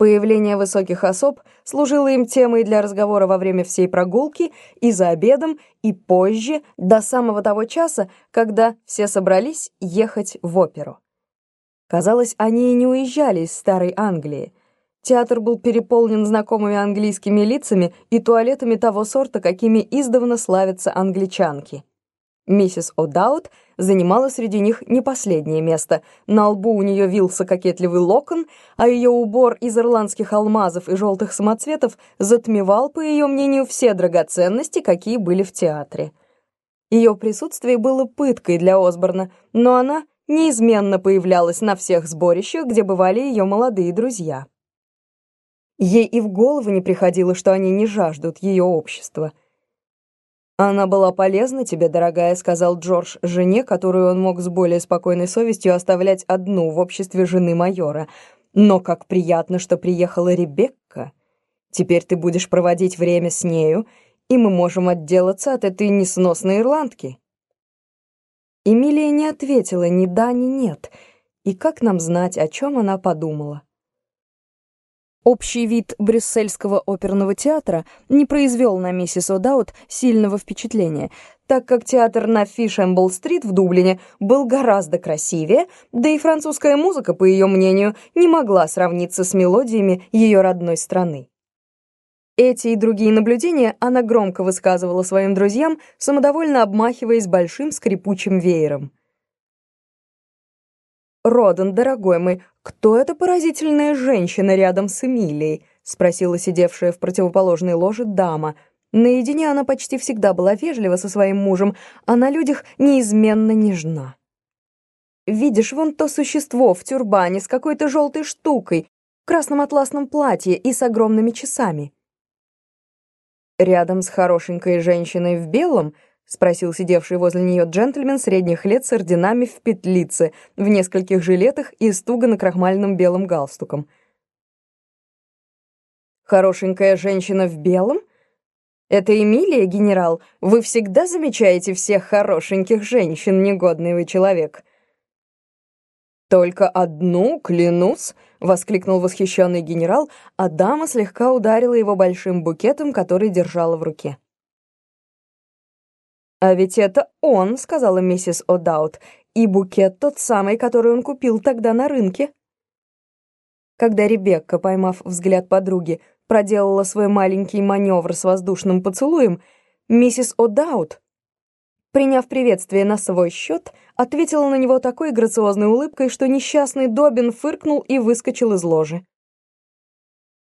Появление высоких особ служило им темой для разговора во время всей прогулки и за обедом, и позже, до самого того часа, когда все собрались ехать в оперу. Казалось, они и не уезжали из Старой Англии. Театр был переполнен знакомыми английскими лицами и туалетами того сорта, какими издавна славятся англичанки. Миссис О'Даут занимала среди них не последнее место. На лбу у нее вился кокетливый локон, а ее убор из ирландских алмазов и желтых самоцветов затмевал, по ее мнению, все драгоценности, какие были в театре. Ее присутствие было пыткой для Осборна, но она неизменно появлялась на всех сборищах, где бывали ее молодые друзья. Ей и в голову не приходило, что они не жаждут ее общества — «Она была полезна тебе, дорогая», — сказал Джордж жене, которую он мог с более спокойной совестью оставлять одну в обществе жены майора. «Но как приятно, что приехала Ребекка. Теперь ты будешь проводить время с нею, и мы можем отделаться от этой несносной ирландки». Эмилия не ответила ни да, ни нет, и как нам знать, о чем она подумала? Общий вид Брюссельского оперного театра не произвел на миссис О'Даут сильного впечатления, так как театр на Фишембл-стрит в Дублине был гораздо красивее, да и французская музыка, по ее мнению, не могла сравниться с мелодиями ее родной страны. Эти и другие наблюдения она громко высказывала своим друзьям, самодовольно обмахиваясь большим скрипучим веером. «Родан, дорогой мой, кто эта поразительная женщина рядом с Эмилией?» — спросила сидевшая в противоположной ложе дама. Наедине она почти всегда была вежлива со своим мужем, а на людях неизменно нежна. «Видишь, вон то существо в тюрбане с какой-то желтой штукой, в красном атласном платье и с огромными часами». Рядом с хорошенькой женщиной в белом —— спросил сидевший возле нее джентльмен средних лет с орденами в петлице, в нескольких жилетах и с туго накрахмальным белым галстуком. «Хорошенькая женщина в белом? Это Эмилия, генерал? Вы всегда замечаете всех хорошеньких женщин, негодный вы человек». «Только одну, клянусь!» — воскликнул восхищенный генерал, а дама слегка ударила его большим букетом, который держала в руке. «А ведь это он», — сказала миссис О'Даут, «и букет тот самый, который он купил тогда на рынке». Когда Ребекка, поймав взгляд подруги, проделала свой маленький маневр с воздушным поцелуем, миссис О'Даут, приняв приветствие на свой счет, ответила на него такой грациозной улыбкой, что несчастный Добин фыркнул и выскочил из ложи.